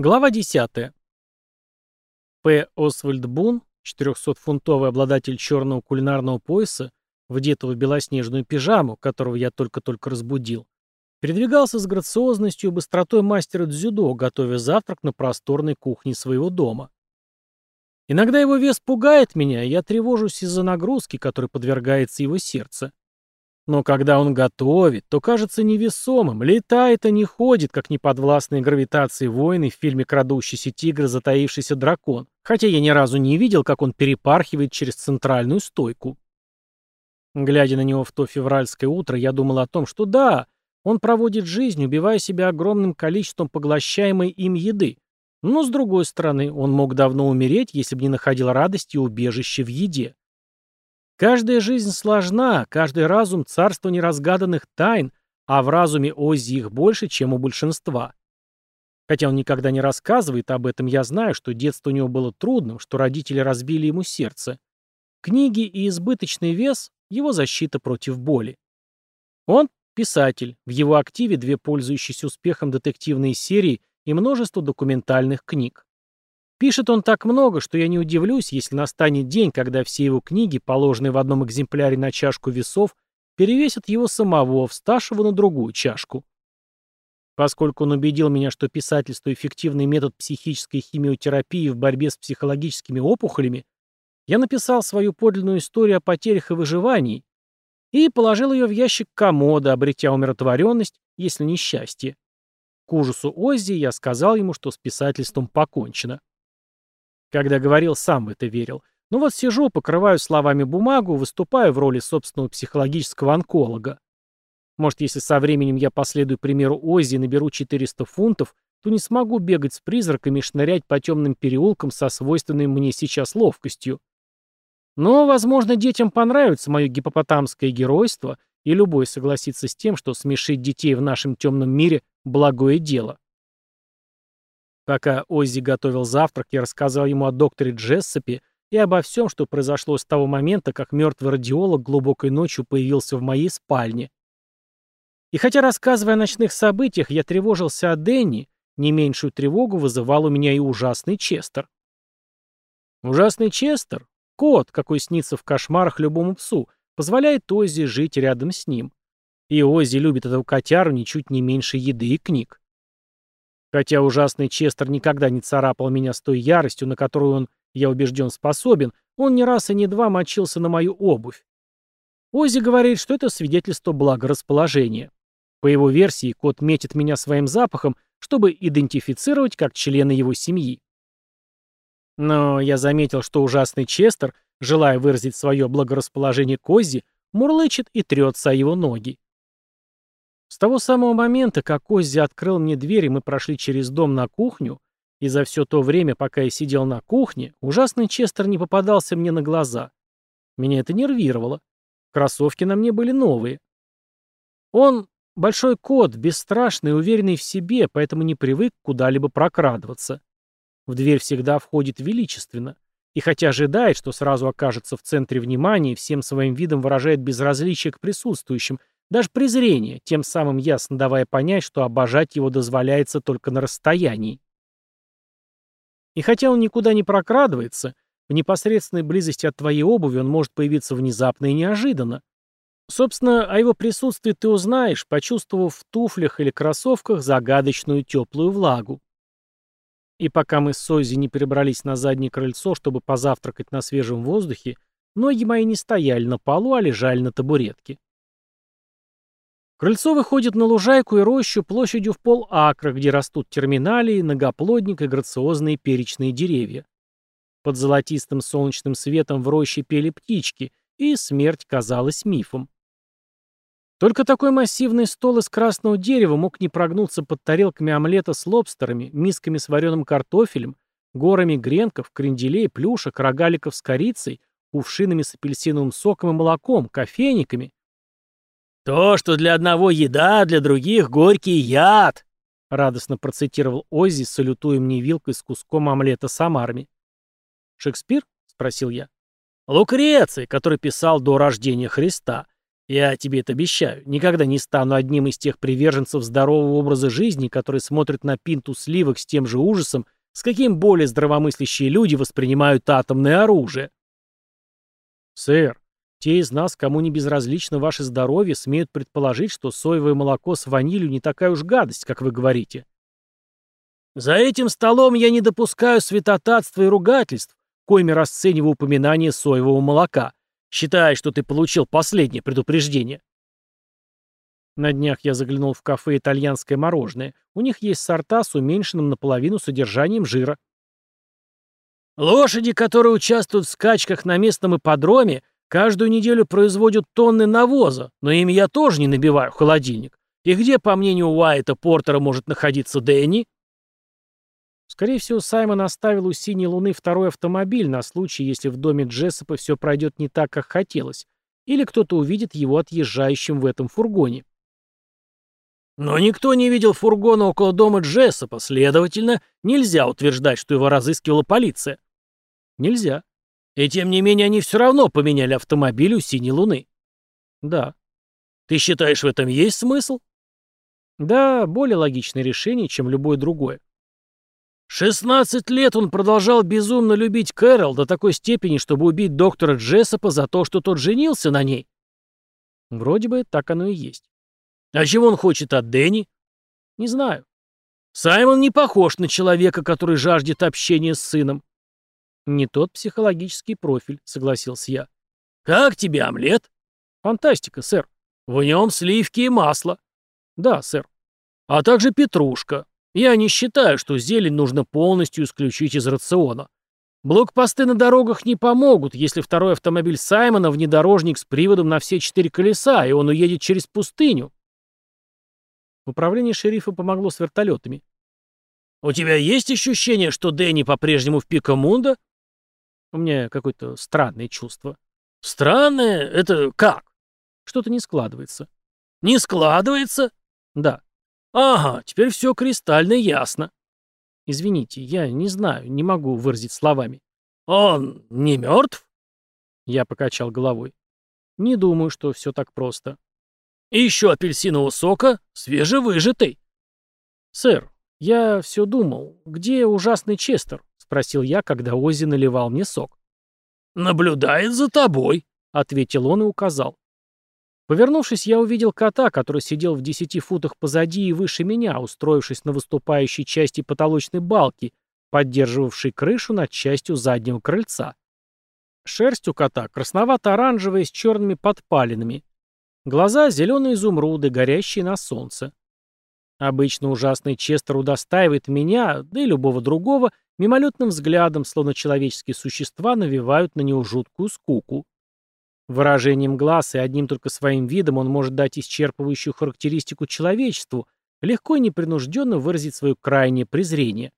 Глава 10. П. Освальд Бун, 400-фунтовый обладатель черного кулинарного пояса, вдетого в белоснежную пижаму, которого я только-только разбудил, передвигался с грациозностью и быстротой мастера дзюдо, готовя завтрак на просторной кухне своего дома. Иногда его вес пугает меня, и я тревожусь из-за нагрузки, которой подвергается его сердце. Но когда он готовит, то кажется невесомым, летает, а не ходит, как неподвластные гравитации воины в фильме «Крадущийся тигр, затаившийся дракон», хотя я ни разу не видел, как он перепархивает через центральную стойку. Глядя на него в то февральское утро, я думал о том, что да, он проводит жизнь, убивая себя огромным количеством поглощаемой им еды. Но, с другой стороны, он мог давно умереть, если бы не находил радости и убежище в еде. Каждая жизнь сложна, каждый разум — царство неразгаданных тайн, а в разуме Оззи их больше, чем у большинства. Хотя он никогда не рассказывает об этом, я знаю, что детство у него было трудным, что родители разбили ему сердце. Книги и избыточный вес — его защита против боли. Он — писатель, в его активе две пользующиеся успехом детективные серии и множество документальных книг. Пишет он так много, что я не удивлюсь, если настанет день, когда все его книги, положенные в одном экземпляре на чашку весов, перевесят его самого, вставшего на другую чашку. Поскольку он убедил меня, что писательство – эффективный метод психической химиотерапии в борьбе с психологическими опухолями, я написал свою подлинную историю о потерях и выживании и положил ее в ящик комода, обретя умиротворенность, если не счастье. К ужасу Оззи я сказал ему, что с писательством покончено. Когда говорил, сам в это верил. Ну вот сижу, покрываю словами бумагу, выступаю в роли собственного психологического онколога. Может, если со временем я последую примеру Оззи и наберу 400 фунтов, то не смогу бегать с призраками и шнырять по темным переулкам со свойственной мне сейчас ловкостью. Но, возможно, детям понравится мое гипопотамское геройство, и любой согласится с тем, что смешить детей в нашем темном мире – благое дело. Пока Оззи готовил завтрак, я рассказал ему о докторе Джессопе и обо всем, что произошло с того момента, как мертвый радиолог глубокой ночью появился в моей спальне. И хотя, рассказывая о ночных событиях, я тревожился о Дэнни, не меньшую тревогу вызывал у меня и ужасный Честер. Ужасный Честер, кот, какой снится в кошмарах любому псу, позволяет Оззи жить рядом с ним. И Оззи любит этого котяру ничуть не меньше еды и книг. Хотя ужасный Честер никогда не царапал меня с той яростью, на которую он, я убежден, способен, он ни раз и ни два мочился на мою обувь. Ози говорит, что это свидетельство благорасположения. По его версии, кот метит меня своим запахом, чтобы идентифицировать как члена его семьи. Но я заметил, что ужасный Честер, желая выразить свое благорасположение к Оззи, мурлычет и трется о его ноги. С того самого момента, как Оззи открыл мне дверь, и мы прошли через дом на кухню, и за все то время, пока я сидел на кухне, ужасный Честер не попадался мне на глаза. Меня это нервировало. Кроссовки на мне были новые. Он большой кот, бесстрашный уверенный в себе, поэтому не привык куда-либо прокрадываться. В дверь всегда входит величественно. И хотя ожидает, что сразу окажется в центре внимания всем своим видом выражает безразличие к присутствующим, даже презрение, тем самым ясно давая понять, что обожать его дозволяется только на расстоянии. И хотя он никуда не прокрадывается, в непосредственной близости от твоей обуви он может появиться внезапно и неожиданно. Собственно, о его присутствии ты узнаешь, почувствовав в туфлях или кроссовках загадочную теплую влагу. И пока мы с Сойзи не перебрались на заднее крыльцо, чтобы позавтракать на свежем воздухе, ноги мои не стояли на полу, а лежали на табуретке. Крыльцо выходит на лужайку и рощу площадью в пол акра, где растут терминалии, многоплодник и грациозные перечные деревья. Под золотистым солнечным светом в роще пели птички, и смерть казалась мифом. Только такой массивный стол из красного дерева мог не прогнуться под тарелками омлета с лобстерами, мисками с вареным картофелем, горами гренков, кренделей, плюшек, рогаликов с корицей, кувшинами с апельсиновым соком и молоком, кофейниками, «То, что для одного еда, для других горький яд», — радостно процитировал Оззи, салютуя мне вилкой с куском омлета с омарами. «Шекспир?» — спросил я. «Лукреций, который писал до рождения Христа. Я тебе это обещаю. Никогда не стану одним из тех приверженцев здорового образа жизни, которые смотрят на пинту сливок с тем же ужасом, с каким более здравомыслящие люди воспринимают атомное оружие. Сэр, те из нас, кому не безразлично ваше здоровье, смеют предположить, что соевое молоко с ванилью не такая уж гадость, как вы говорите. За этим столом я не допускаю святотатства и ругательств, коими расцениваю упоминание соевого молока. Считай, что ты получил последнее предупреждение. На днях я заглянул в кафе «Итальянское мороженое». У них есть сорта с уменьшенным наполовину содержанием жира. Лошади, которые участвуют в скачках на местном ипподроме, каждую неделю производят тонны навоза, но ими я тоже не набиваю холодильник. И где, по мнению Уайта Портера, может находиться Дэнни? Скорее всего, Саймон оставил у «Синей луны» второй автомобиль на случай, если в доме Джессопа все пройдет не так, как хотелось, или кто-то увидит его отъезжающим в этом фургоне. Но никто не видел фургона около дома Джессопа, следовательно, нельзя утверждать, что его разыскивала полиция. Нельзя. И тем не менее они все равно поменяли автомобиль у «Синей луны». Да. Ты считаешь, в этом есть смысл? Да, более логичное решение, чем любое другое. 16 лет он продолжал безумно любить Кэрол до такой степени, чтобы убить доктора Джессопа за то, что тот женился на ней. Вроде бы так оно и есть. А чего он хочет от Дэнни? Не знаю. Саймон не похож на человека, который жаждет общения с сыном. Не тот психологический профиль, согласился я. Как тебе омлет? Фантастика, сэр. В нем сливки и масло. Да, сэр. А также петрушка. Я не считаю, что зелень нужно полностью исключить из рациона. Блокпосты на дорогах не помогут, если второй автомобиль Саймона внедорожник с приводом на все четыре колеса, и он уедет через пустыню. Управление шерифа помогло с вертолетами. «У тебя есть ощущение, что Дэнни по-прежнему в Пикамунда?» «У меня какое-то странное чувство». «Странное? Это как?» «Что-то не складывается». «Не складывается?» «Да». «Ага, теперь все кристально ясно». «Извините, я не знаю, не могу выразить словами». «Он не мертв?» Я покачал головой. «Не думаю, что все так просто». «И еще апельсинового сока, свежевыжатый». «Сэр, я все думал, где ужасный Честер?» — спросил я, когда Ози наливал мне сок. «Наблюдает за тобой», — ответил он и указал. Повернувшись, я увидел кота, который сидел в десяти футах позади и выше меня, устроившись на выступающей части потолочной балки, поддерживавшей крышу над частью заднего крыльца. Шерсть у кота красновато-оранжевая с черными подпалинами. Глаза — зеленые изумруды, горящие на солнце. Обычно ужасный Честер удостаивает меня, да и любого другого, мимолетным взглядом, словно человеческие существа навевают на него жуткую скуку. Выражением глаз и одним только своим видом он может дать исчерпывающую характеристику человечеству, легко и непринужденно выразить свое крайнее презрение.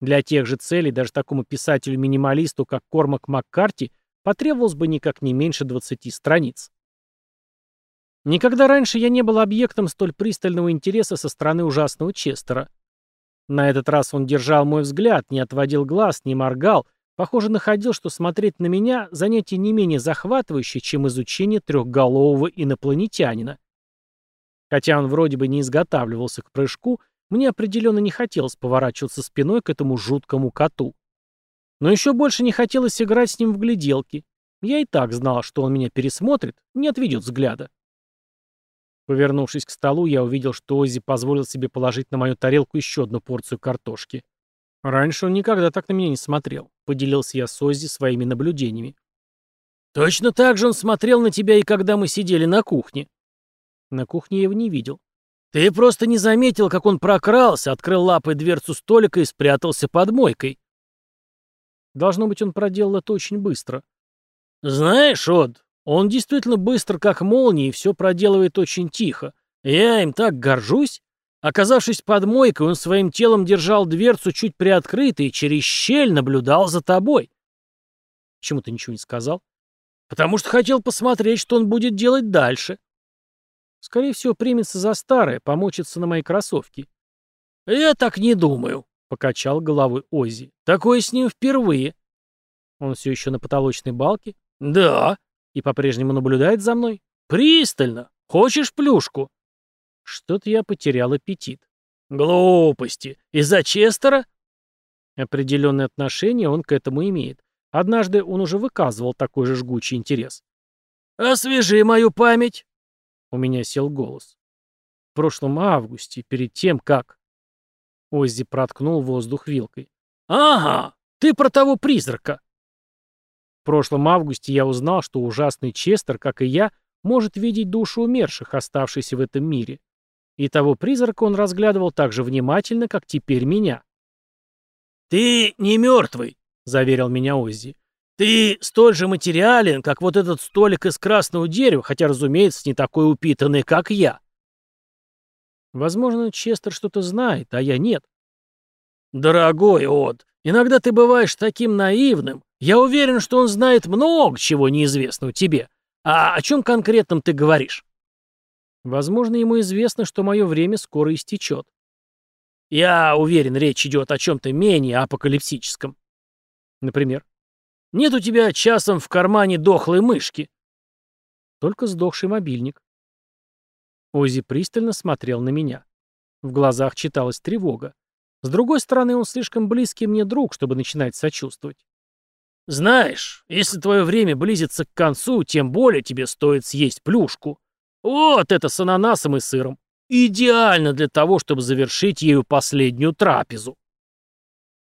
Для тех же целей даже такому писателю-минималисту, как Кормак Маккарти, потребовалось бы никак не меньше 20 страниц. Никогда раньше я не был объектом столь пристального интереса со стороны ужасного Честера. На этот раз он держал мой взгляд, не отводил глаз, не моргал, Похоже, находил, что смотреть на меня – занятие не менее захватывающее, чем изучение трехголового инопланетянина. Хотя он вроде бы не изготавливался к прыжку, мне определенно не хотелось поворачиваться спиной к этому жуткому коту. Но еще больше не хотелось играть с ним в гляделки. Я и так знал, что он меня пересмотрит, не отведет взгляда. Повернувшись к столу, я увидел, что Оззи позволил себе положить на мою тарелку еще одну порцию картошки. Раньше он никогда так на меня не смотрел. Поделился я с Оззи своими наблюдениями. Точно так же он смотрел на тебя и когда мы сидели на кухне. На кухне я его не видел. Ты просто не заметил, как он прокрался, открыл лапой дверцу столика и спрятался под мойкой. Должно быть, он проделал это очень быстро. Знаешь, Од, он действительно быстро, как молния, и все проделывает очень тихо. Я им так горжусь. Оказавшись под мойкой, он своим телом держал дверцу чуть приоткрытой и через щель наблюдал за тобой. Почему ты ничего не сказал? Потому что хотел посмотреть, что он будет делать дальше. Скорее всего, примется за старое, помочится на мои кроссовки. Я так не думаю, покачал головой Оззи. Такое с ним впервые. Он все еще на потолочной балке? Да. И по-прежнему наблюдает за мной? Пристально. Хочешь плюшку?» Что-то я потерял аппетит. «Глупости. Из-за Честера?» Определенное отношение он к этому имеет. Однажды он уже выказывал такой же жгучий интерес. «Освежи мою память!» У меня сел голос. В прошлом августе, перед тем, как... Оззи проткнул воздух вилкой. «Ага, ты про того призрака!» В прошлом августе я узнал, что ужасный Честер, как и я, может видеть душу умерших, оставшихся в этом мире. И того призрака он разглядывал так же внимательно, как теперь меня. «Ты не мертвый», — заверил меня Оззи. Ты столь же материален, как вот этот столик из красного дерева, хотя, разумеется, не такой упитанный, как я. Возможно, Честер что-то знает, а я нет. Дорогой Од, иногда ты бываешь таким наивным. Я уверен, что он знает много чего неизвестного тебе. А о чем конкретном ты говоришь? Возможно, ему известно, что мое время скоро истечет. Я уверен, речь идет о чем-то менее апокалипсическом. Например? Нет у тебя часом в кармане дохлой мышки. Только сдохший мобильник. Ози пристально смотрел на меня. В глазах читалась тревога. С другой стороны, он слишком близкий мне друг, чтобы начинать сочувствовать. Знаешь, если твое время близится к концу, тем более тебе стоит съесть плюшку. Вот это с ананасом и сыром. Идеально для того, чтобы завершить ею последнюю трапезу.